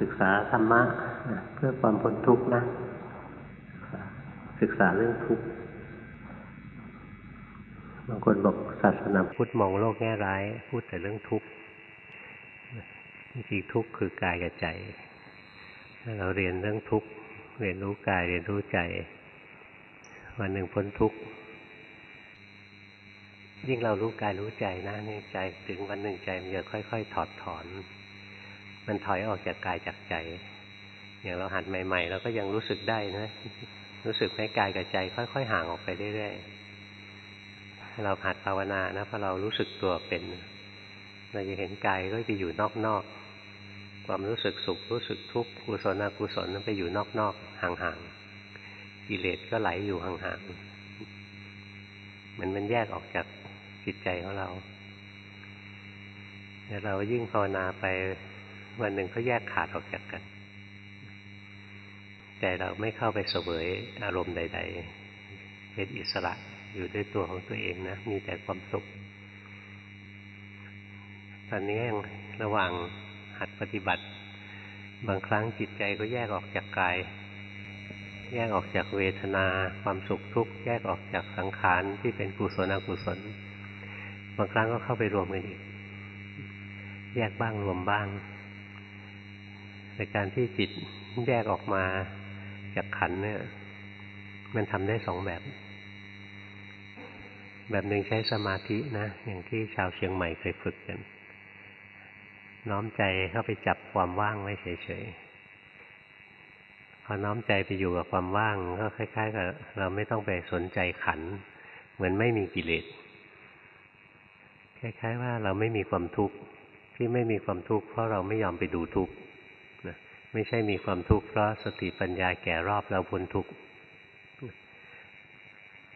ศึกษาธรรมะเพื่อความพ้นทุกข์นะ ศึกษาเรื่องทุกข์บางคนบอกศาสนาพุทธมองโลกแง่ร้าย พูดแต่เรื่องทุกข์จริงทุกข์คือกายกับใจถ้าเราเรียนเรื่องทุกข์เรียนรู้กายเรียนรู้ใจ วันหนึ่งพ้นทุกข์ยิ่งเรารู้กายรู้ใจนะนี่ใจ ถึงวันหนึ่งใจมันจะค่อย ๆ ถอดถอน มันถอยออกจากกายจากใจ อย่างเราหัดใหม่ๆเราก็ยังรู้สึกได้นะรู้สึกไหมกายกับใจ ค่อย ๆ ห่างออกไปเรื่อยๆเราหัดภาวนานะพอเรารู้สึกตัวเป็น เราจะเห็นกายก็ไปอยู่นอกๆความรู้สึกสุขรู้สึกทุกข์กุศลอกุศลนั้นไปอยู่นอกๆห่างๆกิเลสก็ไหลอยู่ห่างๆมันมันแยกออกจากจิตใจของเราแต่เรายิ่งภาวนาไป วันหนึ่งก็แยกขาดออกจากกันใจเราไม่เข้าไปเสวยอารมณ์ใด ๆ เป็นอิสระอยู่ด้วยตัวของตัวเองนะ มีแต่ความสุข ตอนนี้ยังระหว่างหัดปฏิบัติ บางครั้งจิตใจก็แยกออกจากกาย แยกออกจากเวทนา ความสุขทุกข์ แยกออกจากสังขารที่เป็นกุศลอกุศล บางครั้งก็เข้าไปรวมกันอีก แยกบ้างรวมบ้าง ในการที่จิตแยกออกมาจากขันเนี่ย มันทำได้สองแบบ แบบหนึ่งใช้สมาธินะ อย่างที่ชาวเชียงใหม่เคยฝึกกัน น้อมใจเข้าไปจับความว่างไว้เฉยๆ พอน้อมใจไปอยู่กับความว่าง ก็คล้าย ๆ กับเราไม่ต้องไปสนใจขัน เหมือนไม่มีกิเลส คล้าย ๆ ว่าเราไม่มีความทุกข์ที่ไม่มีความทุกข์เพราะเราไม่ยอมไปดูทุกข์ ไม่ใช่มีความทุกข์เพราะสติปัญญาแก่รอบเราพ้นทุกข์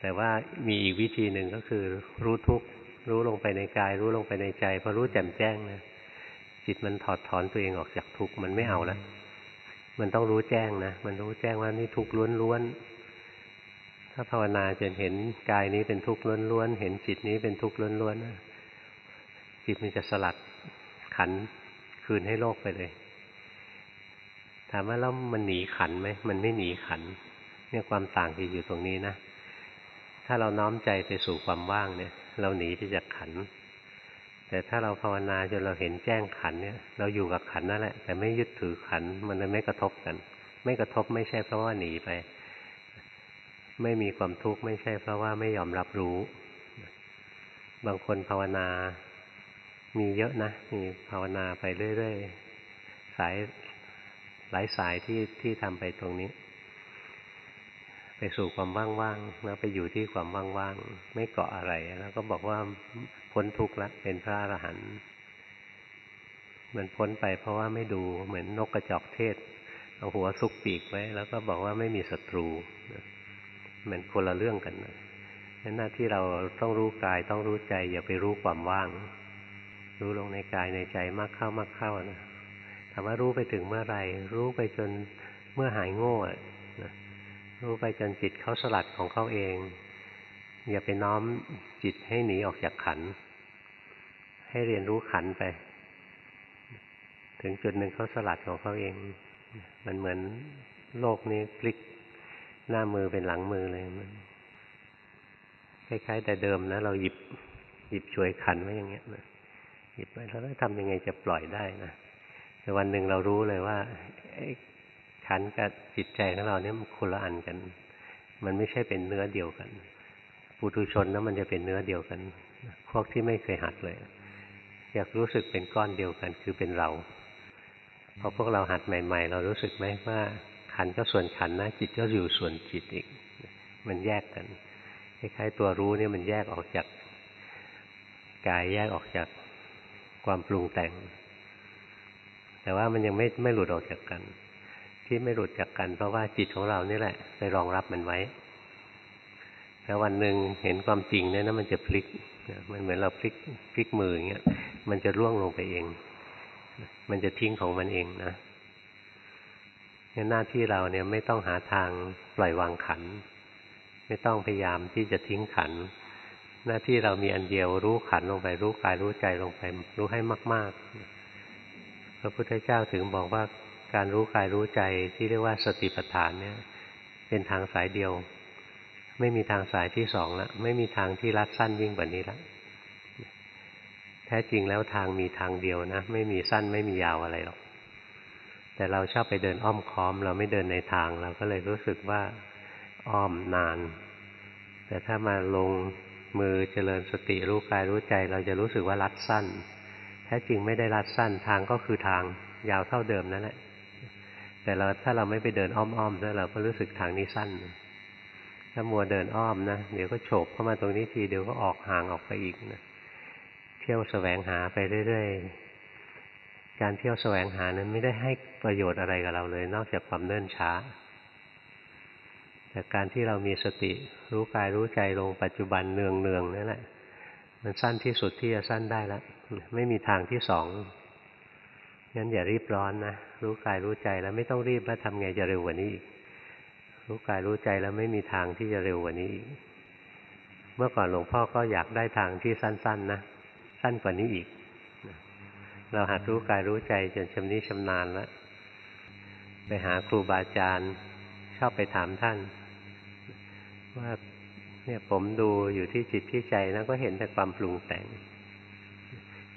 แต่ว่ามีอีกวิธีหนึ่งก็คือรู้ทุกข์รู้ลงไปในกาย รู้ลงไปในใจพอรู้แจ่มแจ้งนะจิตมันถอดถอนตัวเองออกจากทุกข์มันไม่เอาแล้วมันต้องรู้แจ้งนะมันรู้แจ้งว่านี่ทุกข์ล้วนๆถ้าภาวนาจนเห็นกายนี้เป็นทุกข์ล้วนๆเห็นจิตนี้เป็นทุกข์ล้วนๆจิตมันจะสลัดขันคืนให้โลกไปเลยามว่าแล้วมันหนีขันไหมมันไม่หนีขันเนี่ยความต่างที่อยู่ตรงนี้นะถ้าเราน้อมใจไปสู่ความว่างเนี่ย เราหนีไปจากขัน แต่ถ้าเราภาวนาจนเราเห็นแจ้งขันเนี่ย เราอยู่กับขันนั่นแหละ แต่ไม่ยึดถือขันมันเลยไม่กระทบกัน ไม่กระทบไม่ใช่เพราะว่าหนีไป ไม่มีความทุกข์ไม่ใช่เพราะว่าไม่ยอมรับรู้ บางคนภาวนา มีเยอะนะมีภาวนาไปเรื่อยๆสาย หลายสายที่ที่ทำไปตรงนี้ ไปสู่ความว่างๆแล้วไปอยู่ที่ความว่างๆไม่เกาะอะไร แล้วก็บอกว่าพ้นทุกข์แล้วเป็นพระอรหันต์มันพ้นไปเพราะว่าไม่ดูเหมือนนกกระจอกเทศ เอาหัวซุกปีกไว้ แล้วก็บอกว่าไม่มีศัตรูมันคนละเรื่องกันนะหน้าที่เราต้องรู้กายต้องรู้ใจ อย่าไปรู้ความว่าง รู้ลงในกายในใจมากเข้ามากเข้านะ ถามว่ารู้ไปถึงเมื่อไรรู้ไปจนเมื่อหายโง่รู้ไปจนจิตเขาสลัดของเขาเอง อย่าไปน้อมจิตให้หนีออกจากขัน ให้เรียนรู้ขันไป ถึงจุดหนึ่งเขาสลัดของเขาเอง มันเหมือนโลกนี้พลิกหน้ามือเป็นหลังมือเลยมันคล้ายๆ แต่เดิมนะ เราหยิบหยิบช่วยขันไว้อย่างเงี้ยหยิบไปแล้วทำยังไงจะปล่อยได้นะ แต่วันหนึ่งเรารู้เลยว่าขันกับจิตใจของเราเนี่ยมันคนละอันกัน มันไม่ใช่เป็นเนื้อเดียวกัน ปุถุชนนะมันจะเป็นเนื้อเดียวกัน พวกที่ไม่เคยหัดเลย อยากรู้สึกเป็นก้อนเดียวกัน คือเป็นเรา พอพวกเราหัดใหม่ ๆ เรารู้สึกไหมว่า ขันก็ส่วนขันนะจิตก็อยู่ส่วนจิตอีก มันแยกกันคล้ายๆตัวรู้เนี่ยมันแยกออกจากกายแยกออกจากความปรุงแต่ง แต่ว่ามันยังไม่ไม่หลุดออกจากกัน ที่ไม่หลุดจากกัน เพราะว่าจิตของเรานี่แหละ ไปรองรับมันไว้แล้ววันหนึ่งเห็นความจริงเนี่ยนะมันจะพลิกมันเหมือนเราพลิกพลิกมืออย่างเงี้ยมันจะร่วงลงไปเอง มันจะทิ้งของมันเองนะหน้าที่เราเนี่ยไม่ต้องหาทางปล่อยวางขัน ไม่ต้องพยายามที่จะทิ้งขัน หน้าที่เรามีอันเดียวรู้ขันลงไป รู้กายรู้ใจลงไป รู้ให้มาก ๆ ระพุทธเจ้าถึงบอกว่าการรู้กายรู้ใจที่เรียกว่าสติปัฏฐานเนี่ยเป็นทางสายเดียว ไม่มีทางสายที่สองแล้วไม่มีทางที่รัดสั้นยิ่งกว่านี้แล้วแท้จริงแล้วทางมีทางเดียวนะ ไม่มีสั้นไม่มียาวอะไรหรอก แต่เราชอบไปเดินอ้อมค้อม เราไม่เดินในทางเราก็เลยรู้สึกว่าอ้อมนาน แต่ถ้ามาลงมือเจริญสติรู้กายรู้ใจ เราจะรู้สึกว่ารัดสั้น แท้จริงไม่ได้รัดสั้นทางก็คือทางยาวเท่าเดิมนั่นแหละแต่เราถ้าเราไม่ไปเดินอ้อมๆแล้วเราก็รู้สึกทางนี้สั้น ถ้ามัวเดินอ้อมนะเดี๋ยวก็โฉบเข้ามาตรงนี้ทีเดี๋ยวก็ออกห่างออกไปอีกนะเที่ยวแสวงหาไปเรื่อยๆ การเที่ยวแสวงหานั้นไม่ได้ให้ประโยชน์อะไรกับเราเลย นอกจากความเนิ่นช้า แต่การที่เรามีสติรู้กายรู้ใจลงปัจจุบันเนืองเนืองนั่นแหละ มันสั้นที่สุดที่จะสั้นได้แล้วไม่มีทางที่สองงั้นอย่ารีบร้อนนะรู้กายรู้ใจแล้วไม่ต้องรีบแล้วทำไงจะเร็วกว่านี้อีกรู้กายรู้ใจแล้วไม่มีทางที่จะเร็วกว่านี้อีกเมื่อก่อนหลวงพ่อก็อยากได้ทางที่สั้น ๆ นะสั้นกว่านี้อีก เราหัดรู้กายรู้ใจจนชำนิชำนาญแล้วไปหาครูบาอาจารย์ชอบไปถามท่าน ว่า เนี่ยผมดูอยู่ที่จิตที่ใจแล้วก็เห็นแต่ความปรุงแต่ง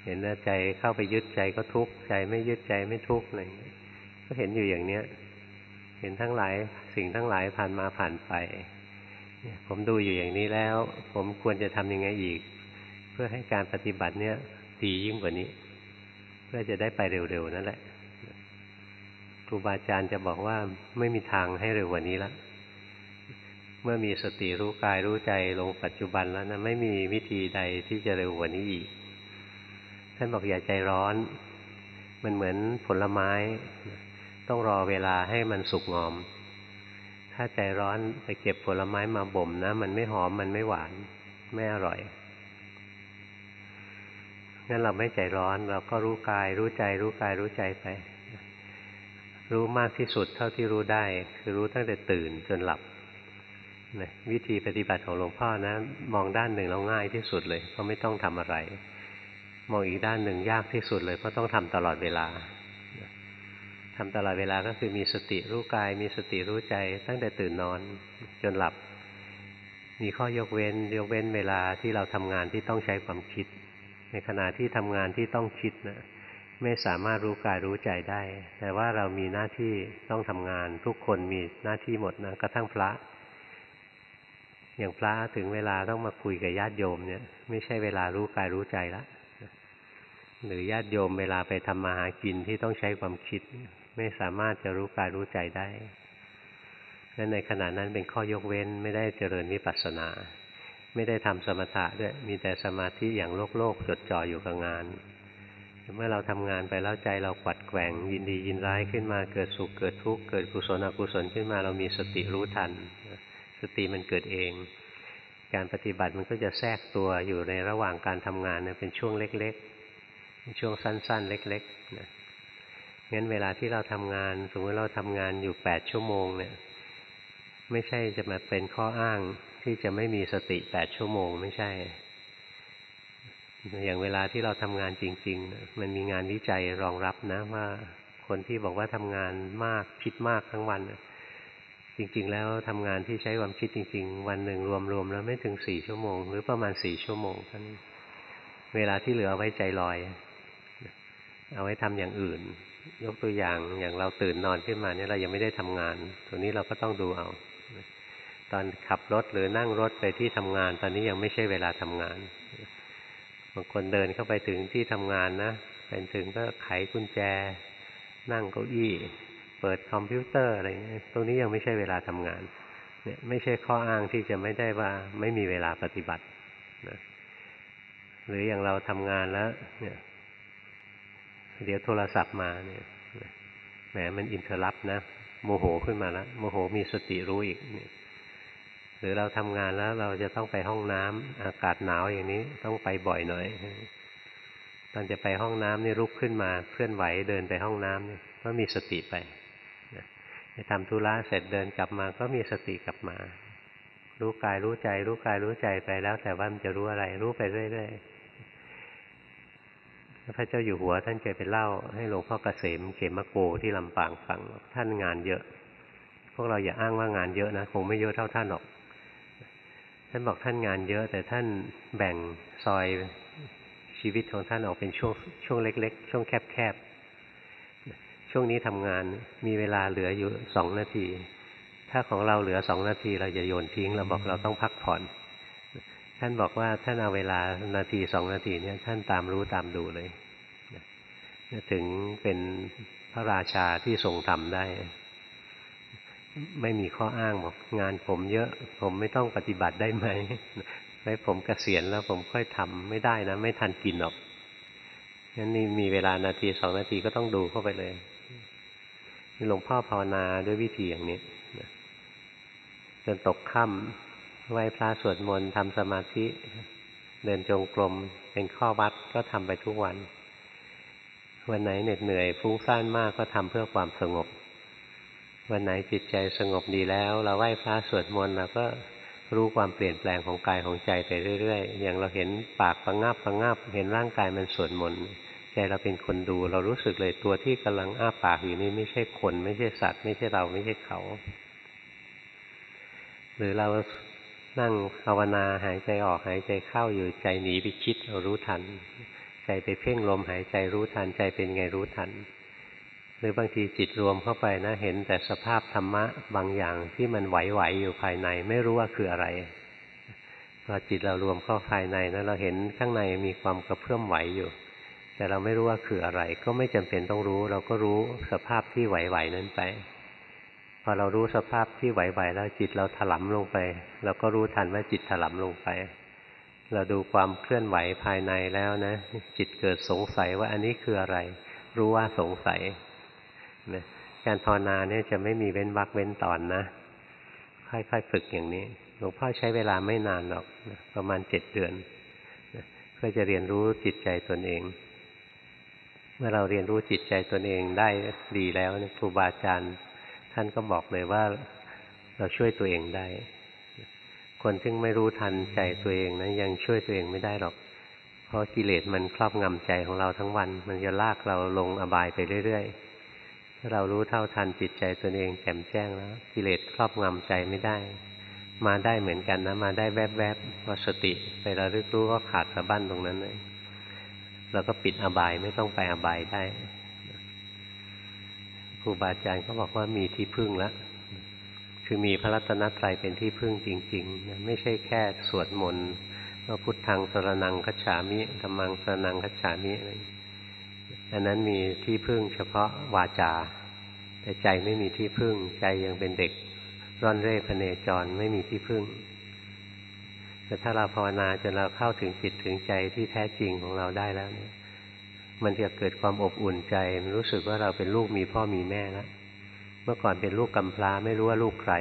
เห็นว่าใจเข้าไปยึดใจก็ทุกข์ใจไม่ยึดใจไม่ทุกข์อะไรก็เห็นอยู่อย่างเนี้ย เห็นทั้งหลายสิ่งทั้งหลายผ่านมาผ่านไปผมดูอยู่อย่างนี้แล้ว ผมควรจะทำยังไงอีก เพื่อให้การปฏิบัติเนี้ยดียิ่งกว่านี้ เพื่อจะได้ไปเร็วๆนั่นแหละครูบาอาจารย์จะบอกว่าไม่มีทางให้เร็วกว่านี้แล้ว เมื่อมีสติรู้กายรู้ใจลงปัจจุบันแล้วนะไม่มีวิธีใดที่จะเร็วกว่านี้อีก ท่านบอกอย่าใจร้อน มันเหมือนผลไม้ ต้องรอเวลาให้มันสุกงอม ถ้าใจร้อนไปเก็บผลไม้มาบ่มนะ มันไม่หอมมันไม่หวาน ไม่อร่อยงั้นเราไม่ใจร้อนเราก็รู้กาย รู้ใจ รู้กายรู้ใจไป รู้มากที่สุดเท่าที่รู้ได้ คือรู้ตั้งแต่ตื่นจนหลับ นะวิธีปฏิบัติของหลวงพ่อนะ มองด้านหนึ่งเราง่ายที่สุดเลยเพราะไม่ต้องทำอะไร มองอีกด้านหนึ่งยากที่สุดเลยเพราะต้องทำตลอดเวลาทำตลอดเวลาก็คือมีสติรู้กาย มีสติรู้ใจ ตั้งแต่ตื่นนอนจนหลับ มีข้อยกเว้น ยกเว้นเวลาที่เราทำงานที่ต้องใช้ความคิด ในขณะที่ทำงานที่ต้องคิดนะไม่สามารถรู้กายรู้ใจได้ แต่ว่าเรามีหน้าที่ต้องทำงาน ทุกคนมีหน้าที่หมดนะกระทั่งพระ อย่างพระถึงเวลาต้องมาคุยกับญาติโยมเนี่ย ไม่ใช่เวลารู้กายรู้ใจละหรือญาติโยมเวลาไปทำมาหากินที่ต้องใช้ความคิด ไม่สามารถจะรู้กายรู้ใจได้ดังนั้นในขณะนั้นเป็นข้อยกเว้นไม่ได้เจริญวิปัสสนา ไม่ได้ทำสมถะด้วยมีแต่สมาธิอย่างโลกโลกจดจ่ออยู่กับงานเมื่อเราทำงานไปแล้วใจเราปัดแกว่งยินดียินร้ายขึ้นมาเกิดสุขเกิดทุกข์เกิดกุศลอกุศลขึ้นมาเรามีสติรู้ทัน สติมันเกิดเอง การปฏิบัติมันก็จะแทรกตัวอยู่ในระหว่างการทำงานเนี่ยเป็นช่วงเล็ก ๆ ช่วงสั้น ๆ เล็กๆนะงั้นเวลาที่เราทำงาน สมมติเราทำงานอยู่แปดชั่วโมงเนี่ย ไม่ใช่จะมาเป็นข้ออ้างที่จะไม่มีสติแปดชั่วโมงไม่ใช่ อย่างเวลาที่เราทำงานจริง ๆ มันมีงานวิจัยรองรับนะว่าคนที่บอกว่าทำงานมากคิดมากทั้งวัน จริง ๆ แล้วทำงานที่ใช้ความคิดจริง ๆ วันหนึ่งรวมๆแล้วไม่ถึงสี่ชั่วโมง หรือประมาณสี่ชั่วโมงเท่านั้นเวลาที่เหลืออไว้ใจลอย เอาไว้ทำอย่างอื่น ยกตัวอย่างอย่างเราตื่นนอนขึ้นมาเนี่ยเรายังไม่ได้ทำงานตรงนี้เราก็ต้องดูเอา ตอนขับรถหรือนั่งรถไปที่ทำงาน ตอนนี้ยังไม่ใช่เวลาทำงานบางคนเดินเข้าไปถึงที่ทำงานนะไปถึงก็ไขกุญแจ นั่งเก้าอี้ เปิดคอมพิวเตอร์อะไรเงี้ยตรงนี้ยังไม่ใช่เวลาทำงาน เนี่ยไม่ใช่ข้ออ้างที่จะไม่ได้ว่าไม่มีเวลาปฏิบัตินะหรืออย่างเราทำงานแล้ว เนี่ย เดี๋ยวโทรศัพท์มาเนี่ยแหมมัน interrupt นะโมโหขึ้นมาแล้วโมโหมีสติรู้อีกเนี่ยหรือเราทำงานแล้วเราจะต้องไปห้องน้ำอากาศหนาวอย่างนี้ต้องไปบ่อยหน่อยตอนจะไปห้องน้ำนี่ลุกขึ้นมาเคลื่อนไหวเดินไปห้องน้ำเนี่ยก็มีสติไป ทำธุระเสร็จเดินกลับมาก็มีสติกลับมา รู้กายรู้ใจ รู้กายรู้ใจไปแล้ว แต่ว่ามันจะรู้อะไร รู้ไปเรื่อยๆพระเจ้าอยู่หัวท่านเคยไปเล่า ให้หลวงพ่อเกษมเขมโกที่ลำปางฟังท่านงานเยอะ พวกเราอย่าอ้างว่างานเยอะนะคงไม่เยอะเท่าท่านหรอก ท่านบอกท่านงานเยอะ แต่ท่านแบ่งซอยชีวิตของท่านออกเป็นช่วงช่วงเล็ก ๆ ช่วงแคบๆ ช่วงนี้ทำงานมีเวลาเหลืออยู่สองนาที ถ้าของเราเหลือสองนาที เราจะโยนทิ้ง เราบอกเราต้องพักผ่อน ท่านบอกว่าท่านเอาเวลานาทีสองนาทีเนี่ยท่านตามรู้ตามดูเลยถึงเป็นพระราชาที่ทรงทำได้ ไม่มีข้ออ้างบอกงานผมเยอะ ผมไม่ต้องปฏิบัติได้ไหมไว้ผมกเกษียณแล้วผมค่อยทำไม่ได้นะ ไม่ทันกินหรอกงั้นนี่มีเวลานาทีสองนาทีก็ต้องดูเข้าไปเลย หลวงพ่อภาวนาด้วยวิธีอย่างนี้จนตกค่ำไหว้พระสวดมนต์ทำสมาธิ เดินจงกรมเป็นข้อวัดก็ทำไปทุกวัน วันไหนเหน็ดเหนื่อยฟุ้งซ่านมากก็ทำเพื่อความสงบ วันไหนจิตใจสงบดีแล้ว เราไหว้พระสวดมนต์เราก็รู้ความเปลี่ยนแปลงของกายของใจไปเรื่อย ๆ อย่างเราเห็นปากประงับประงับ เห็นร่างกายมันสวดมนต์ ใจเราเป็นคนดู เรารู้สึกเลยตัวที่กำลังอ้าปากอยู่นี่ไม่ใช่คน ไม่ใช่สัตว์ ไม่ใช่เราไม่ใช่เขา หรือเรานั่งภาวนาหายใจออกหายใจเข้าอยู่ใจหนีไปคิดเรารู้ทัน ใจไปเพ่งลมหายใจรู้ทันใจเป็นไงรู้ทัน หรือบางทีจิตรวมเข้าไปนะเห็นแต่สภาพธรรมะบางอย่างที่มันไหวๆอยู่ภายในไม่รู้ว่าคืออะไรพอจิตเรารวมเข้าภายในนะเราเห็นข้างในมีความกระเพื่อมไหวอยู่ แต่เราไม่รู้ว่าคืออะไร ก็ไม่จำเป็นต้องรู้ เราก็รู้สภาพที่ไหวๆนั้นไป พอเรารู้สภาพที่ไหวๆแล้วจิตเราถลำลงไป เราก็รู้ทันว่าจิตถลำลงไป เราดูความเคลื่อนไหวภายในแล้วนะ จิตเกิดสงสัยว่าอันนี้คืออะไร รู้ว่าสงสัยนะการภาวนาเนี่ยจะไม่มีเว้นวักเว้นตอนนะ ค่อยๆฝึกอย่างนี้หลวงพ่อใช้เวลาไม่นานหรอกประมาณเจ็ดเดือนเพื่อจะเรียนรู้จิตใจตนเอง เมื่อเราเรียนรู้จิตใจตนเองได้ดีแล้วครูบาอาจารย์ท่านก็บอกเลยว่าเราช่วยตัวเองได้ คนที่งไม่รู้ทันใจตัวเองนะยังช่วยตัวเองไม่ได้หรอก เพราะกิเลสมันครอบงำใจของเราทั้งวัน มันจะลากเราลงอบายไปเรื่อยๆถ้าเรารู้เท่าทันจิตใจตัวเองแจ่มแจ้งแล้วกิเลสครอบงำใจไม่ได้ มาได้เหมือนกันนะ มาได้แวบๆว่าสติไประลึกรู้ก็ขาดสะบั้นตรงนั้นเลย เราก็ปิดอบายไม่ต้องไปอบายได้ครูบาอาจารย์เขาบอกว่ามีที่พึ่งแล้วคือมีพระรัตนตรัยเป็นที่พึ่งจริงๆไม่ใช่แค่สวดมนต์ว่าพุทธังสรนังคัจฉามิธรรมังสรนังคัจฉามิอะไรอันนั้นมีที่พึ่งเฉพาะวาจา แต่ใจไม่มีที่พึ่ง ใจยังเป็นเด็กร่อนเร่พเนจรไม่มีที่พึ่ง แต่ถ้าเราภาวนาจนเราเข้าถึงจิตถึงใจที่แท้จริงของเราได้แล้วเนี่ยมันจะเกิดความอบอุ่นใจมันรู้สึกว่าเราเป็นลูกมีพ่อมีแม่แล้วเมื่อก่อนเป็นลูกกำพร้าไม่รู้ว่าลูกใคร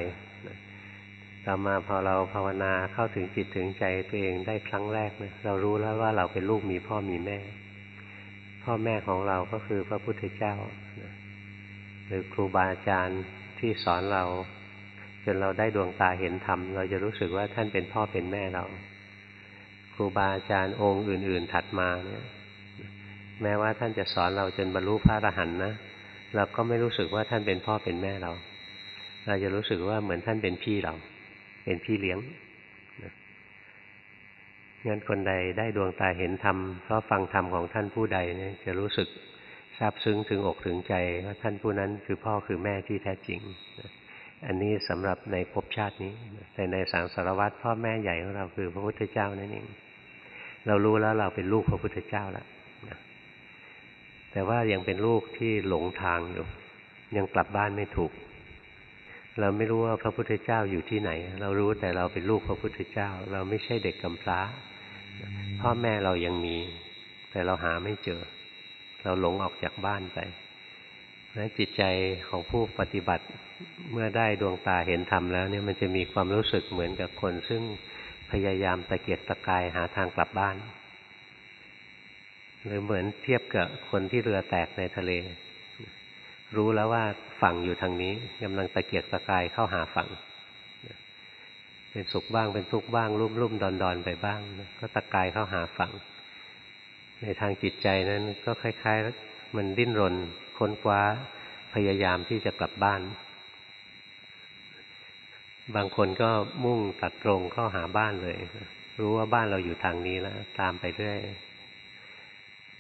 ต่อมาพอเราภาวนาเข้าถึงจิตถึงใจตัวเองได้ครั้งแรกเนี่ยเรารู้แล้วว่าเราเป็นลูกมีพ่อมีแม่ พ่อแม่ของเราก็คือพระพุทธเจ้าหรือครูบาอาจารย์ที่สอนเรา จนเราได้ดวงตาเห็นธรรม เราจะรู้สึกว่าท่านเป็นพ่อเป็นแม่เรา ครูบาอาจารย์องค์อื่น ๆ ถัดมาเนี่ย แม้ว่าท่านจะสอนเราจนบรรลุพระอรหันต์นะเราก็ไม่รู้สึกว่าท่านเป็นพ่อเป็นแม่เรา เราจะรู้สึกว่าเหมือนท่านเป็นพี่เรา เป็นพี่เลี้ยงงั้นคนใดได้ดวงตาเห็นธรรมเพราะฟังธรรมของท่านผู้ใดเนี่ยจะรู้สึกซาบซึ้งถึงอกถึงใจว่าท่านผู้นั้นคือพ่อคือแม่ที่แท้จริง อันนี้สำหรับในภพชาตินี้ แต่ในสังสารวัตรพ่อแม่ใหญ่ของเราคือพระพุทธเจ้านั่นเองเรารู้แล้วเราเป็นลูกพระพุทธเจ้าแล้วแต่ว่ายังเป็นลูกที่หลงทางอยู่ ยังกลับบ้านไม่ถูก เราไม่รู้ว่าพระพุทธเจ้าอยู่ที่ไหน เรารู้แต่เราเป็นลูกพระพุทธเจ้า เราไม่ใช่เด็กกำพร้า พ่อแม่เรายังมี แต่เราหาไม่เจอ เราหลงออกจากบ้านไป นะจิตใจของผู้ปฏิบัติเมื่อได้ดวงตาเห็นธรรมแล้วเนี่ยมันจะมีความรู้สึกเหมือนกับคน ซึ่งพยายามตะเกียกตะกายหาทางกลับบ้าน หรือเหมือนเทียบกับคนที่เรือแตกในทะเล รู้แล้วว่าฝั่งอยู่ทางนี้กำลังตะเกียกตะกายเข้าหาฝั่ง เป็นสุขบ้างเป็นทุกข์บ้างรุ่มรุ่มดอนดอนไปบ้าง ก็ตะกายเข้าหาฝั่ง ในทางจิตใจนั้นก็คล้าย ๆ มันดิ้นรน ค้นคว้าพยายามที่จะกลับบ้าน บางคนก็มุ่งตัดตรงเข้าหาบ้านเลย รู้ว่าบ้านเราอยู่ทางนี้แล้ว ตามไปเรื่อย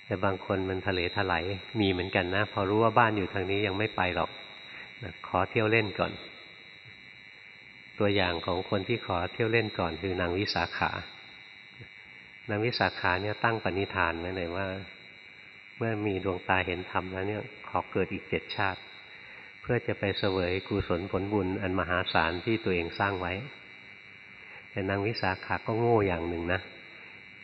แต่บางคนมันทะเลถลายมีเหมือนกันนะ พอรู้ว่าบ้านอยู่ทางนี้ยังไม่ไปหรอกขอเที่ยวเล่นก่อน ตัวอย่างของคนที่ขอเที่ยวเล่นก่อนคือนางวิสาขานางวิสาขาเนี่ยตั้งปณิธานไว้เลยว่า เมื่อมีดวงตาเห็นธรรมแล้วเนี่ยขอเกิดอีกเจ็ดชาติ เพื่อจะไปเสวยกุศลผลบุญอันมหาศาลที่ตัวเองสร้างไว้ แต่นางวิสาขาก็โง่อย่างหนึ่งนะ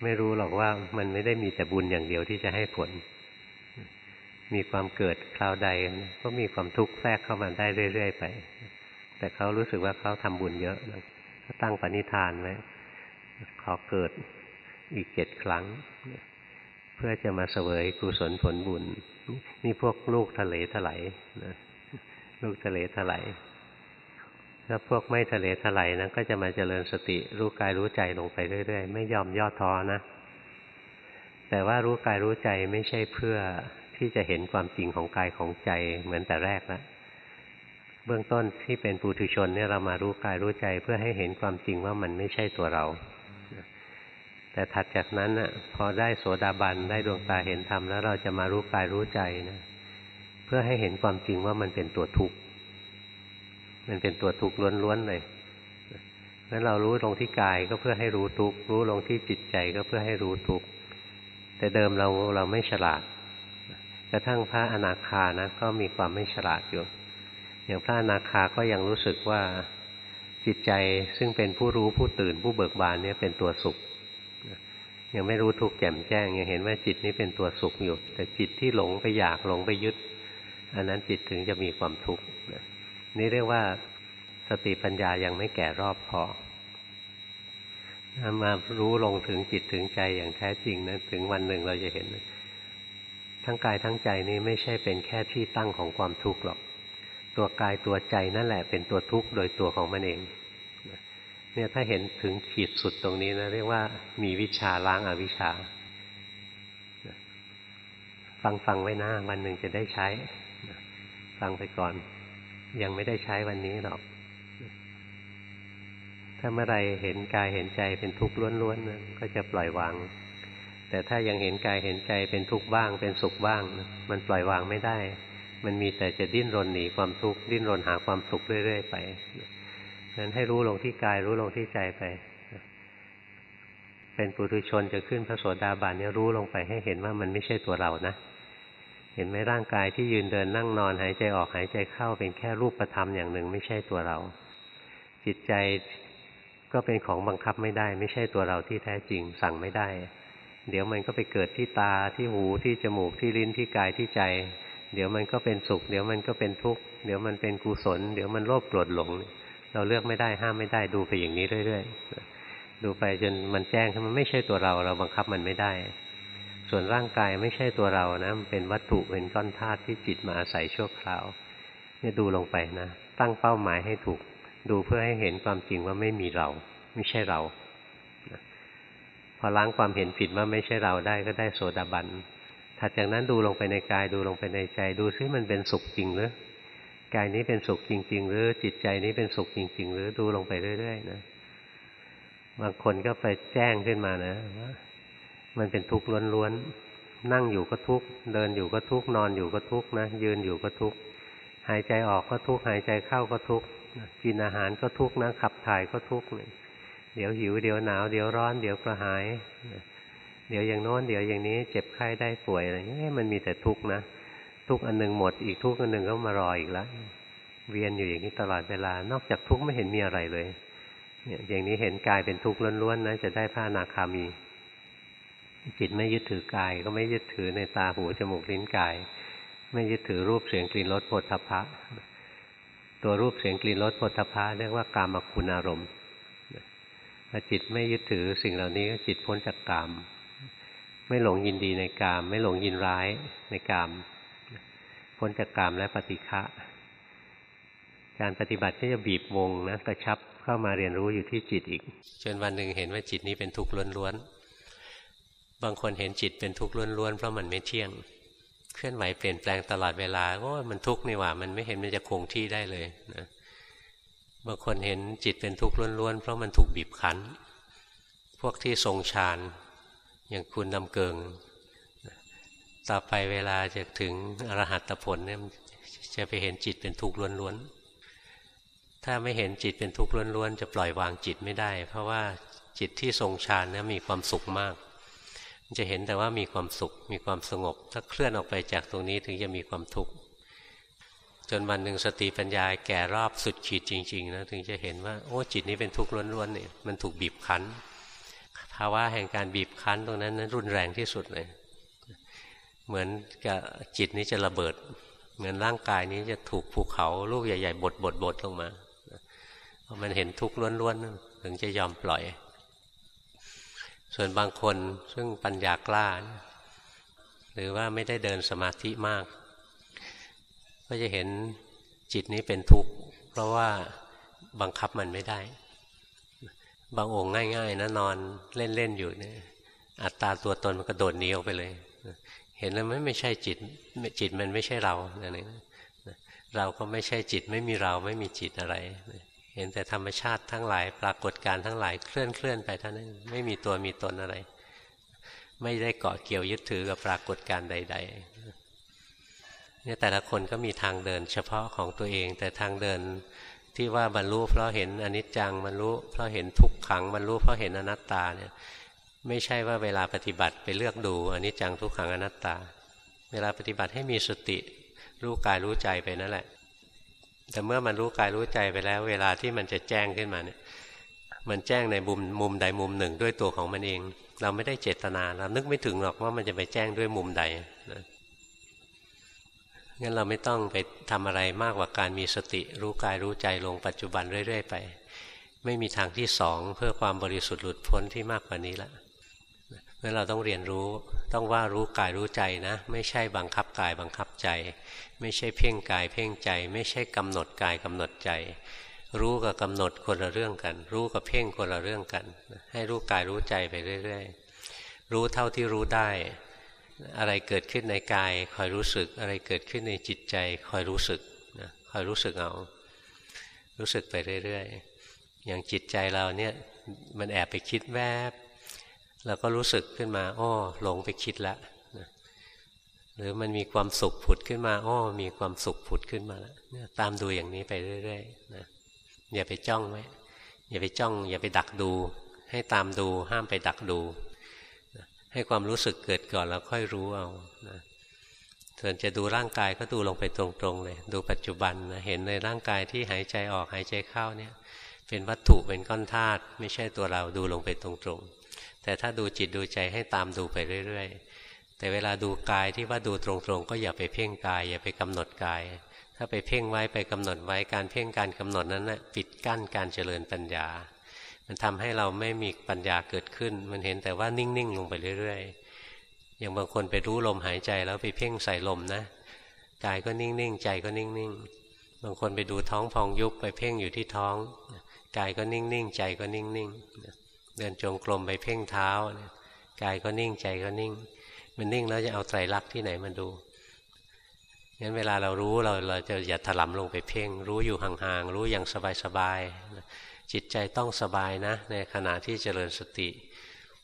ไม่รู้หรอกว่ามันไม่ได้มีแต่บุญอย่างเดียวที่จะให้ผล มีความเกิดคราวใดก็มีความทุกข์แทรกเข้ามาได้เรื่อย ๆ ไป แต่เขารู้สึกว่าเขาทำบุญเยอะเขาตั้งปณิธานไว้ขอเกิดอีกเจ็ดครั้ง เพื่อจะมาเสวยกุศลผลบุญ นี่พวกลูกทะเลถลายนะลูกทะเลถลายถ้าพวกไม่ทะเลถลายนะก็จะมาเจริญสติรู้กายรู้ใจลงไปเรื่อยๆ ไม่ยอมย่อท้อนะ แต่ว่ารู้กายรู้ใจไม่ใช่เพื่อที่จะเห็นความจริงของกายของใจเหมือนแต่แรกแล้วเบื้องต้นที่เป็นปุถุชนเนี่ยเรามารู้กายรู้ใจเพื่อให้เห็นความจริงว่ามันไม่ใช่ตัวเรา แต่ถัดจากนั้นน่ะพอได้โสดาบันได้ดวงตาเห็นธรรมแล้วเราจะมารู้กายรู้ใจนะเพื่อให้เห็นความจริงว่ามันเป็นตัวทุกข์มันเป็นตัวทุกข์ล้วนๆเลยนั้นเรารู้ลงที่กายก็เพื่อให้รู้ทุกข์รู้ลงที่จิตใจก็เพื่อให้รู้ทุกข์แต่เดิมเราเราไม่ฉลาดกระทั่งพระอนาคานะก็มีความไม่ฉลาดอยู่อย่างพระอนาคาก็ยังรู้สึกว่าจิตใจซึ่งเป็นผู้รู้ผู้ตื่นผู้เบิกบานเนี่ยเป็นตัวสุข ยังไม่รู้ทุกข์แจ่มแจ้งยังเห็นว่าจิตนี้เป็นตัวสุขอยู่ แต่จิตที่หลงไปอยากหลงไปยึด อันนั้นจิตถึงจะมีความทุกข์นี่เรียกว่าสติปัญญายังไม่แก่รอบพอมารู้ลงถึงจิตถึงใจอย่างแท้จริงนะถึงวันหนึ่งเราจะเห็น ทั้งกายทั้งใจนี้ไม่ใช่เป็นแค่ที่ตั้งของความทุกข์หรอก ตัวกายตัวใจนั่นแหละเป็นตัวทุกข์โดยตัวของมันเอง เนี่ยถ้าเห็นถึงขีดสุดตรงนี้นะเรียกว่ามีวิชาล้างอาวิชา ฟังฟังไว้นะวันหนึ่งจะได้ใช้ ฟังไปก่อน ยังไม่ได้ใช้วันนี้หรอก ถ้าเมื่อไรเห็นกายเห็นใจเป็นทุกข์ล้วนๆก็จะปล่อยวาง แต่ถ้ายังเห็นกายเห็นใจเป็นทุกข์บ้าง เป็นสุขบ้าง มันปล่อยวางไม่ได้ มันมีแต่จะดิ้นรนหนีความทุกข์ดิ้นรนหาความสุขเรื่อย ๆ ไปนั้ นให้รู้ลงที่กาย รู้ลงที่ใจไป เป็นปุถุชนจะขึ้นพระโสดาบันเนี่ยรู้ลงไปให้เห็นว่ามันไม่ใช่ตัวเรานะ เห็นไหมร่างกายที่ยืนเดินนั่งนอนหายใจออกหายใจเข้าเป็นแค่รูปธรรมอย่างหนึ่ง ไม่ใช่ตัวเรา จิตใจก็เป็นของบังคับไม่ได้ ไม่ใช่ตัวเราที่แท้จริงสั่งไม่ได้ เดี๋ยวมันก็ไปเกิดที่ตาที่หูที่จมูกที่ลิ้นที่กายที่ใจ เดี๋ยวมันก็เป็นสุข เดี๋ยวมันก็เป็นทุกข์เดี๋ยวมันเป็นกุศล เดี๋ยวมันโลภโกรธหลงเเราเลือกไม่ได้ห้ามไม่ได้ดูไปอย่างนี้เรื่อยๆดูไปจนมันแจ้งว่ามันไม่ใช่ตัวเรา เราบังคับมันไม่ได้ ส่วนร่างกายไม่ใช่ตัวเรานะมันเป็นวัตถุเป็นก้อนธาตุที่จิตมาอาศัยชั่วคราวเนี่ยดูลงไปนะตั้งเป้าหมายให้ถูก ดูเพื่อให้เห็นความจริงว่าไม่มีเรา ไม่ใช่เราพอล้างความเห็นผิดว่าไม่ใช่เราได้ก็ได้โสดาบันถัดจากนั้นดูลงไปในกายดูลงไปในใจ ดูซิมันเป็นสุขจริงหรือ กายนี้เป็นสุขจริง ๆ หรือจิตใจนี้เป็นสุขจริง ๆ หรือดูลงไปเรื่อยๆนะบางคนก็ไปแจ้งขึ้นมานะว่ามันเป็นทุกข์ล้วนๆนั่งอยู่ก็ทุกข์เดินอยู่ก็ทุกข์นอนอยู่ก็ทุกข์นะยืนอยู่ก็ทุกข์หายใจออกก็ทุกข์หายใจเข้าก็ทุกข์กินอาหารก็ทุกข์นะขับถ่ายก็ทุกข์เดี๋ยวหิวเดี๋ยวหนาวเดี๋ยวร้อนเดี๋ยวกระหาย เดี๋ยวอย่างโน้นเดี๋ยวอย่างนี้เจ็บไข้ได้ป่วยอะไรเงี้ยมันมีแต่ทุกข์นะ ทุกอันหนึ่งหมด อีกทุกอันหนึ่งก็มารออีกแล้วเวียนอยู่อย่างนี้ตลอดเวลา นอกจากทุกข์ไม่เห็นมีอะไรเลย เนี่ยอย่างนี้เห็นกายเป็นทุกข์ล้วนๆนะจะได้พระอนาคามี จิตไม่ยึดถือกาย ก็ไม่ยึดถือในตาหูจมูกลิ้นกาย ไม่ยึดถือรูปเสียงกลิ่นรสโผฏฐพะ ตัวรูปเสียงกลิ่นรสโผฏฐพะเรียกว่ากามคุณอารมณ์พอจิตไม่ยึดถือสิ่งเหล่านี้ก็จิตพ้นจากกาม ไม่หลงยินดีในกาม ไม่หลงยินร้ายในกาม พ้นจากกามและปฏิฆะการปฏิบัติที่จะบีบวงนะกระชับเข้ามาเรียนรู้อยู่ที่จิตอีกจนวันหนึ่งเห็นว่าจิตนี้เป็นทุกข์ล้วนๆบางคนเห็นจิตเป็นทุกข์ล้วนๆเพราะมันไม่เที่ยง เคลื่อนไหวเปลี่ยนแปลงตลอดเวลาโอ้มันทุกข์นี่หว่า มันไม่เห็นมันจะคงที่ได้เลยนะบางคนเห็นจิตเป็นทุกข์ล้วนๆเพราะมันถูกบีบคั้น พวกที่ทรงฌานอย่างคุณนำเกิง ต่อไปเวลาจะถึงอรหัตผลเนี่ยจะไปเห็นจิตเป็นทุกข์ล้วนๆ ถ้าไม่เห็นจิตเป็นทุกข์ล้วนๆ จะปล่อยวางจิตไม่ได้ เพราะว่าจิตที่ทรงฌานเนะมีความสุขมากจะเห็นแต่ว่ามีความสุขมีความสงบ ถ้าเคลื่อนออกไปจากตรงนี้ถึงจะมีความทุกข์ จนวันหนึ่งสติปัญญาแก่รอบสุดขีดจริงๆนะถึงจะเห็นว่าโอ้จิตนี้เป็นทุกข์ล้วนๆเนี่ยมันถูกบีบคั้น ภาวะแห่งการบีบคั้นตรงนั้นนั้นรุนแรงที่สุดเลย เหมือนกับจิตนี้จะระเบิด เหมือนร่างกายนี้จะถูกภูเขาลูกใหญ่ ๆ บดบดบดลงมาพอมันเห็นทุกข์ล้วนๆถึงจะยอมปล่อย ส่วนบางคนซึ่งปัญญากล้า หรือว่าไม่ได้เดินสมาธิมาก ก็จะเห็นจิตนี้เป็นทุกข์ เพราะว่าบังคับมันไม่ได้ บางองค์ง่าย ๆนะนอนเล่น ๆ อยู่เนี่ยอัตตาตัวตนมันกระโดดหนีออกไปเลย เห็นแล้วไม่ไม่ใช่จิตจิตมันไม่ใช่เราเนี่ยเราก็ไม่ใช่จิตไม่มีเราไม่มีจิตอะไร เห็นแต่ธรรมชาติทั้งหลายปรากฏการทั้งหลายเคลื่อนเคลื่อนไปเท่านั้นไม่มีตัวมีตนอะไร ไม่ได้เกาะเกี่ยวยึดถือกับปรากฏการใด ๆ เนี่ยแต่ละคนก็มีทางเดิน เฉพาะของตัวเอง แต่ทางเดินที่ว่าบรรลุเพราะเห็นอนิจจังบรรลุเพราะเห็นทุกขังบรรลุเพราะเห็นอนัตตาเนี่ย ไม่ใช่ว่าเวลาปฏิบัติไปเลือกดูอันิจจังทุกขังอนัตตา เวลาปฏิบัติให้มีสติรู้กายรู้ใจไปนั่นแหละ แต่เมื่อมันรู้กายรู้ใจไปแล้ว เวลาที่มันจะแจ้งขึ้นมาเนี่ย มันแจ้งในมุมมุมใดมุมหนึ่งด้วยตัวของมันเอง เราไม่ได้เจตนาเรานึกไม่ถึงหรอกว่ามันจะไปแจ้งด้วยมุมใดนะงั้นเราไม่ต้องไปทำอะไรมากกว่าการมีสติ รู้กายรู้ใจลงปัจจุบันเรื่อย ๆ ไป ไม่มีทางที่สองเพื่อความบริสุทธิ์หลุดพ้นที่มากกว่านี้ละ เมื่อเราต้องเรียนรู้ต้องว่ารู้กายรู้ใจนะ ไม่ใช่บังคับกายบังคับใจ ไม่ใช่เพ่งกายเพ่งใจ ไม่ใช่กำหนดกายกำหนดใจ รู้กับกำหนดคนละเรื่องกัน รู้กับเพ่งคนละเรื่องกัน ให้รู้กายรู้ใจไปเรื่อย ๆ รู้เท่าที่รู้ได้ อะไรเกิดขึ้นในกายคอยรู้สึกอะไรเกิดขึ้นในจิตใจคอยรู้สึกนะคอยรู้สึกเอา รู้สึกไปเรื่อย ๆ อย่างจิตใจเราเนี่ยมันแอบไปคิดแวบ เราก็รู้สึกขึ้นมาอ้อหลงไปคิดแล้วหรือมันมีความสุขผุดขึ้นมาอ้อมีความสุขผุดขึ้นมาแล้วตามดูอย่างนี้ไปเรื่อยๆนะอย่าไปจ้องไว้อย่าไปจ้อง อย่าไปดักดู ให้ตามดูห้ามไปดักดูนะให้ความรู้สึกเกิดก่อนแล้วค่อยรู้เอานะส่วนจะดูร่างกายก็ดูลงไปตรงๆเลย ดูปัจจุบันนะเห็นในร่างกายที่หายใจออกหายใจเข้าเนี่ย เป็นวัตถุเป็นก้อนธาตุไม่ใช่ตัวเราดูลงไปตรงๆ แต่ถ้าดูจิตดูใจให้ตามดูไปเรื่อย ๆ แต่เวลาดูกายที่ว่าดูตรงๆ ก็อย่าไปเพ่งกาย อย่าไปกำหนดกาย ถ้าไปเพ่งไว้ไปกำหนดไว้การเพ่งการกำหนดนั้นนะ่ะปิดกั้นการเจริญปัญญา มันทำให้เราไม่มีปัญญาเกิดขึ้น มันเห็นแต่ว่านิ่งๆลงไปเรื่อย ๆ อย่างบางคนไปรู้ลมหายใจแล้วไปเพ่งใส่ลมนะกายก็นิ่งๆใจก็นิ่งๆ บางคนไปดูท้องพองยุบไปเพ่งอยู่ที่ท้องกายก็นิ่งๆ ใจก็นิ่งๆ เดินจงกรมไปเพ่งเท้ากายก็นิ่งใจก็นิ่ง มันนิ่งแล้วจะเอาไตรลักษณ์ที่ไหนมาดูงั้นเวลาเรารู้เราเราจะอย่าถลำลงไปเพ่ง รู้อยู่ห่างๆรู้อย่างสบายๆจิตใจต้องสบายนะ ในขณะที่เจริญสติ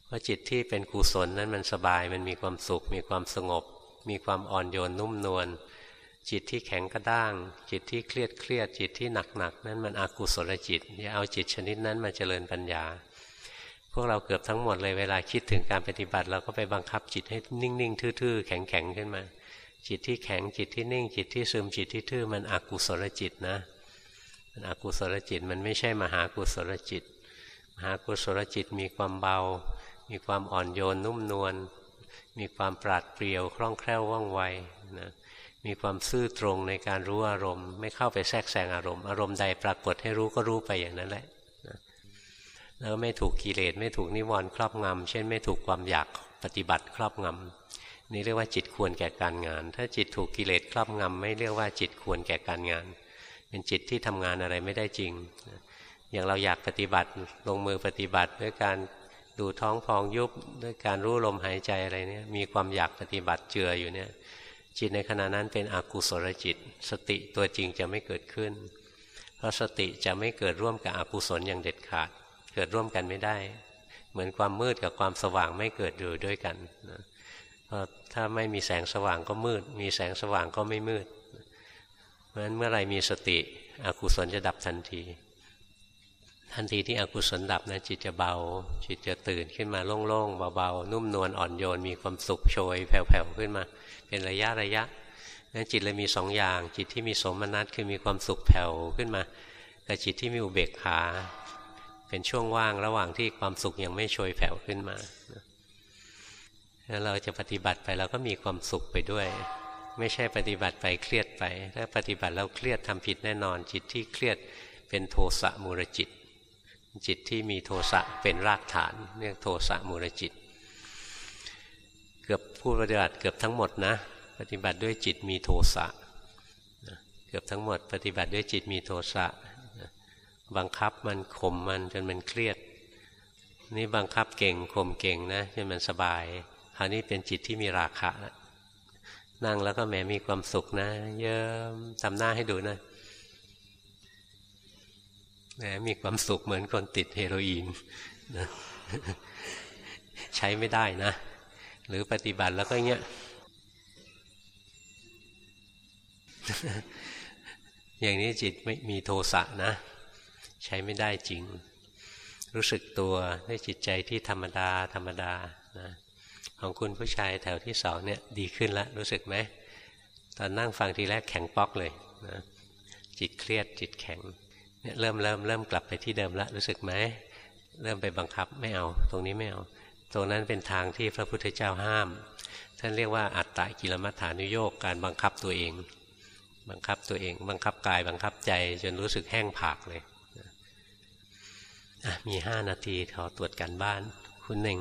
เพราะจิตที่เป็นกุศลนั้นมันสบายมันมีความสุข มีความสงบ มีความอ่อนโยนนุ่มนวลจิตที่แข็งกระด้าง จิตที่เครียดเครียดจิตที่หนักๆนั้นมันอกุศลจิตอย่าเอาจิตชนิดนั้นมาเจริญปัญญา วกเราเกือบทั้งหมดเลยเวลาคิดถึงการปฏิบัติ เราก็ไปบังคับจิตให้นิ่งๆทื่อๆ แข็งๆขึ้นมา จิตที่แข็งจิตที่นิ่งจิตที่ซึมจิตที่ทื่อมันอกุศลจิตนะ มันอกุศลจิตมันไม่ใช่มหากุศลจิต มหากุศลจิตมีความเบา มีความอ่อนโยนนุ่มนวลมีความปราดเปรียวคล่องแคล่วว่องไวนะมีความซื่อตรงในการรู้อารมณ์ ไม่เข้าไปแทรกแซงอารมณ์ อารมณ์ใดปรากฏให้รู้ก็รู้ไปอย่างนั้นแหละ แล้วไม่ถูกกิเลสไม่ถูกนิวรณ์ครอบงำเช่นไม่ถูกความอยากปฏิบัติครอบงำนี่เรียกว่าจิตควรแก่การงาน ถ้าจิตถูกกิเลสครอบงำไม่เรียกว่าจิตควรแก่การงาน เป็นจิตที่ทำงานอะไรไม่ได้จริง อย่างเราอยากปฏิบัติลงมือปฏิบัติด้วยการดูท้องพองยุบด้วยการรู้ลมหายใจอะไรเนี่ยมีความอยากปฏิบัติเจืออยู่เนี่ยจิตในขณะนั้นเป็นอกุศลจิต สติตัวจริงจะไม่เกิดขึ้น เพราะสติจะไม่เกิดร่วมกับอกุศลอย่างเด็ดขาด เกิดร่วมกันไม่ได้ เหมือนความมืดกับความสว่างไม่เกิดอยู่ด้วยกันนะเพราะถ้าไม่มีแสงสว่างก็มืด มีแสงสว่างก็ไม่มืด เพราะฉะนั้นเมื่อไรมีสติอกุศลจะดับทันที ทันทีที่อกุศลดับนะจิตจะเบา จิตจะตื่นขึ้นมาโล่งๆเบาๆนุ่มนวลอ่อนโยนมีความสุขโชยแผ่วๆขึ้นมา เป็นระยะระยะนั้นจิตเลยมีสองอย่าง จิตที่มีสมนัตคือมีความสุขแผ่วขึ้นมากับจิตที่มีอุเบกขา เป็นช่วงว่างระหว่างที่ความสุขยังไม่โชยแผ่วขึ้นมาแล้วเราจะปฏิบัติไปเราก็มีความสุขไปด้วย ไม่ใช่ปฏิบัติไปเครียดไป ถ้าปฏิบัติแล้วเครียดทำผิดแน่นอน จิตที่เครียดเป็นโทสะมูรจิต จิตที่มีโทสะเป็นรากฐานเรียกโทสะมูรจิต เกือบผู้ปฏิบัติเกือบทั้งหมดนะ ปฏิบัติด้วยจิตมีโทสะเกือบทั้งหมด ปฏิบัติด้วยจิตมีโทสะ บังคับมันข่มมันจนมันเครียด นี่บังคับเก่งข่มเก่งนะจนมันสบายคราวนี้เป็นจิตที่มีราคะแล้วนั่งแล้วก็แหมมีความสุขนะ เยิ้มทำหน้าให้ดูนะแหมมีความสุขเหมือนคนติดเฮโรอีนนะใช้ไม่ได้นะ หรือปฏิบัติแล้วก็เงี้ยอย่างนี้จิตไม่มีโทสะนะ ใช้ไม่ได้จริง รู้สึกตัวด้วยจิตใจที่ธรรมดาธรรมดานะของคุณผู้ชายแถวที่สองเนี่ยดีขึ้นแล้วรู้สึกไหมตอนนั่งฟังทีแรกแข็งป๊อกเลยนะจิตเครียดจิตแข็งเนี่ยเริ่มเริ่มเริ่มกลับไปที่เดิมแล้วรู้สึกไหมเริ่มไปบังคับไม่เอา ตรงนี้ไม่เอาตรงนั้นเป็นทางที่พระพุทธเจ้าห้าม ท่านเรียกว่าอัตตะกิลมัฏฐานุโยกการบังคับตัวเอง บังคับตัวเอง บังคับกายบังคับใจจนรู้สึกแห้งผากเลย มีห้านาทีขอตรวจการบ้าน คุณหนึ่ง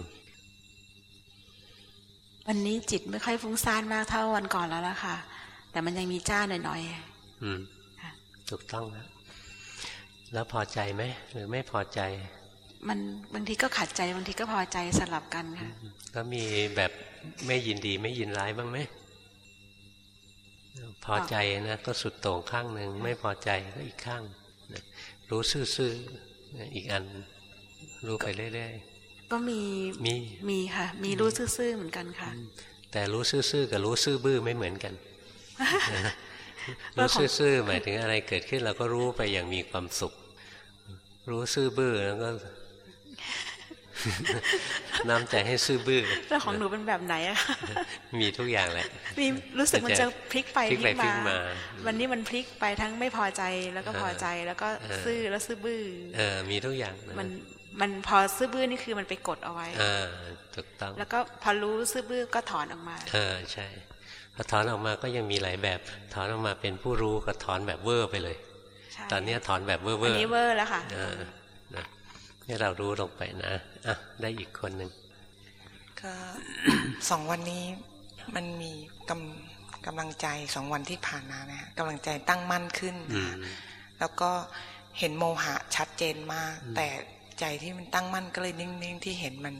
วันนี้จิตไม่ค่อยฟุ้งซ่านมากเท่าวันก่อนแล้วล่ะค่ะ แต่มันยังมีจ้าหน่อยๆอืมถูกต้องแล้วแล้วพอใจไหมหรือไม่พอใจ มันบางทีก็ขัดใจบางทีก็พอใจสลับกันค่ะก็มีแบบไม่ยินดีไม่ยินร้ายบ้างไหมพอใจนะก็สุดโต่งข้างหนึ่งไม่พอใจก็อีกข้างรู้ซื่อๆ อีกอันรู้ไปเรื่อยๆก็มีมีมีค่ะ มีรู้ซื่อๆเหมือนกันค่ะ แต่รู้ซื่อๆกับรู้ซื่อบื้อไม่เหมือนกันรู้ซื่อๆหมายถึงอะไรเกิดขึ้นเราก็รู้ไปอย่างมีความสุข รู้ซื่อบื้อแล้วก็ น้ำใจให้ซื่อบื้อแล้วของหนูเป็นแบบไหนอะมีทุกอย่างแหละมีรู้สึกมันจะพลิกไปพลิกมา วันนี้มันพลิกไปทั้งไม่พอใจแล้วก็พอใจแล้วก็ซื่อแล้วซื่อบื้อเออ มีทุกอย่างมันมันพอซื่อบื้อนี่คือมันไปกดเอาไว้อ่าถูกต้อง แล้วก็พอรู้ซื่อบื้อก็ถอนออกมา เออใช่พอถอนออกมาก็ยังมีหลายแบบ ถอนออกมาเป็นผู้รู้ก็ถอนแบบเวอร์ไปเลย ตอนนี้ถอนแบบเวอร์เวอร์อันนี้เวอร์แล้วค่ะนะ ให้เรารู้ลงไปนะอะได้อีกคนหนึ่งก็สองวันนี้มันมีกำกำลังใจสองวันที่ผ่านมานะกำลังใจตั้งมั่นขึ้นนะแล้วก็เห็นโมหะชัดเจนมาก แต่ใจที่มันตั้งมั่นก็เลยนิ่งๆที่เห็นมัน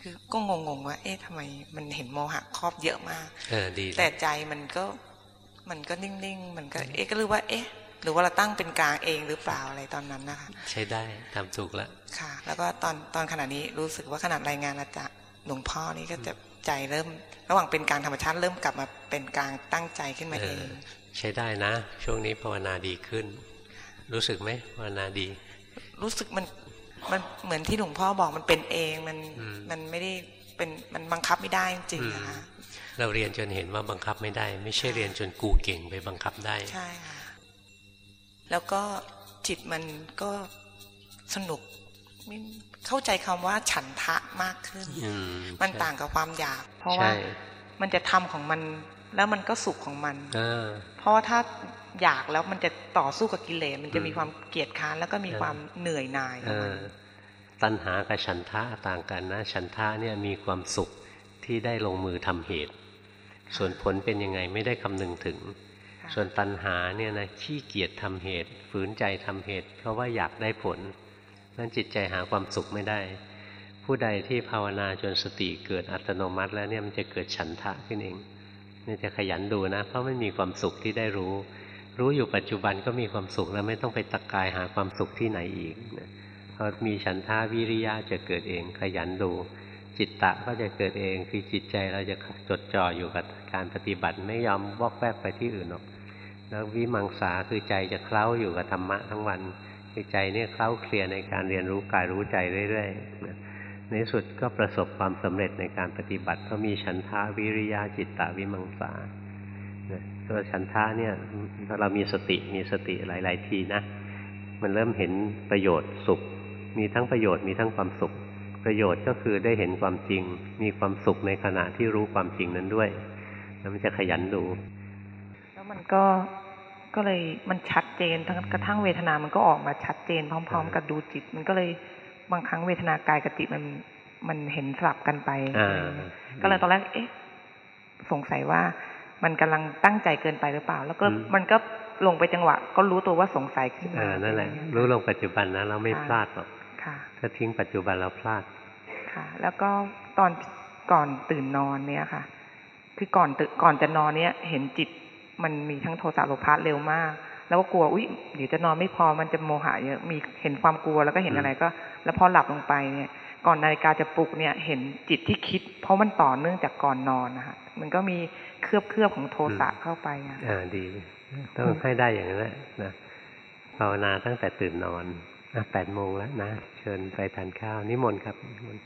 คือก็งงๆว่า เอ๊ะทำไมมันเห็นโมหะครอบเยอะมากเออดีแต่ใจมันก็มันก็นิ่งๆ มันก็ เอ๊ะก็รู้ว่า เอ๊ะห รือว่าเราตั้งเป็นกลางเองหรือเปล่าอะไรตอนนั้นนะคะ ใช้ได้ทำถูกแล้วค่ะ แล้วก็ตอนตอนขณะนี้รู้สึกว่าขนาดรายงานอาจารย์หลวงพ่อนี่ก็จะใจเริ่ม ระหว่างเป็นกลางธรรมชาติเริ่มกลับมาเป็นกลางตั้งใจขึ้นมาเองใช้ได้นะ ช่วงนี้ภาวนาดีขึ้น รู้สึกไหมภาวนาดี รู้สึกมันมันเหมือนที่หลวงพ่อบอกมันเป็นเองมันมันไม่ได้เป็นมันบังคับไม่ได้จริงๆนะคะเราเรียนจนเห็นว่าบังคับไม่ได้ ไม่ใช่เรียนจนกูเก่งไปบังคับได้ใช่ค่ะ แล้วก็จิตมันก็สนุกเข้าใจคำว่าฉันทะมากขึ้น มันต่างกับความอยาก เพราะว่ามันจะทำของมัน แล้วมันก็สุขของมันเพราะว่าถ้าอยากแล้วมันจะต่อสู้กับกิเลสมันจะมีความเกียดค้านแล้วก็มีความเหนื่อยหน่ายตัณหากับฉันทะต่างกันนะฉันทะเนี่ยมีความสุขที่ได้ลงมือทำเหตุ ส่วนผลเป็นยังไงไม่ได้คำนึงถึง ส่วนตัณหาเนี่ยนะขี้เกียจทำเหตุ ฝืนใจทำเหตุ เพราะว่าอยากได้ผลนั้นจิตใจหาความสุขไม่ได้ ผู้ใดที่ภาวนาจนสติเกิดอัตโนมัติ แล้วเนี่ยมันจะเกิดฉันทะขึ้นเองนี่จะขยันดูนะ เพราะไมันมีความสุขที่ได้รู้ รู้อยู่ปัจจุบันก็มีความสุขแล้วไม่ต้องไปตะกายหาความสุขที่ไหนอีกนะพอมีฉันทาวิริยะจะเกิดเอง ขยันดู จิตตะก็จะเกิดเองคือจิตใจเราจะจดจ่ออยู่กับการปฏิบัติไม่ยอมวอกแวกไปที่อื่นหรอก แล้ววิมังสาคือใจจะเคล้าอยู่กับธรรมะทั้งวันคือใจเนี่ยเคล้าเคลียในการเรียนรู้กายรู้ใจเรื่อยๆในสุดก็ประสบความสำเร็จในการปฏิบัติเพราะมีฉันทาวิริยะจิตตะวิมังสาตัวฉันทะเนี่ยถ้าเรามีสติมีสติหลาย ๆ ทีนะ มันเริ่มเห็นประโยชน์สุข มีทั้งประโยชน์มีทั้งความสุข ประโยชน์ก็คือได้เห็นความจริง มีความสุขในขณะที่รู้ความจริงนั้นด้วยแล้วมันจะขยันดู แล้วมันก็ก็เลยมันชัดเจนทั้งกระทั่งเวทนามันก็ออกมาชัดเจน พร้อม ๆ กับดูจิต มันก็เลยบางครั้งเวทนากายกับจิตมันมันเห็นสลับกันไปอ่าก็เลยตอนแรกเอ๊ะ สงสัยว่ามันกำลังตั้งใจเกินไปหรือเปล่า แล้วก็มันก็ลงไปจังหวะ ก็รู้ตัวว่าสงสัยขึ้นมาอ่านั่นแหละ รู้ลงปัจจุบันนะเราไม่พลาดหรอกค่ะถ้าทิ้งปัจจุบันเราพลาด ค่ะ แล้วก็ตอนก่อนตื่นนอนเนี่ยค่ะ คือก่อนตื่นก่อนจะนอนเนี่ย เห็นจิต มันมีทั้งโทสะโลภะเร็วมาก แล้วก็กลัวอุ้ยเดี๋ยวจะนอนไม่พอมันจะโมหะเยอะมีเห็นความกลัวแล้วก็เห็นอืมอะไรก็ แล้วพอหลับลงไปเนี่ย ก่อนนาฬิกาจะปลุกเนี่ย เห็นจิตที่คิด เพราะมันต่อเนื่องจากก่อนนอนนะคะมันก็มีเคลือบเคลือบๆของโทสะเข้าไปอะอ่าดี ต้องให้ได้อย่างนั้นแหละนะภาวนาตั้งแต่ตื่นนอนแปดโมงแล้วนะ เชิญไปทานข้าวนิมนต์ครับนิมนต์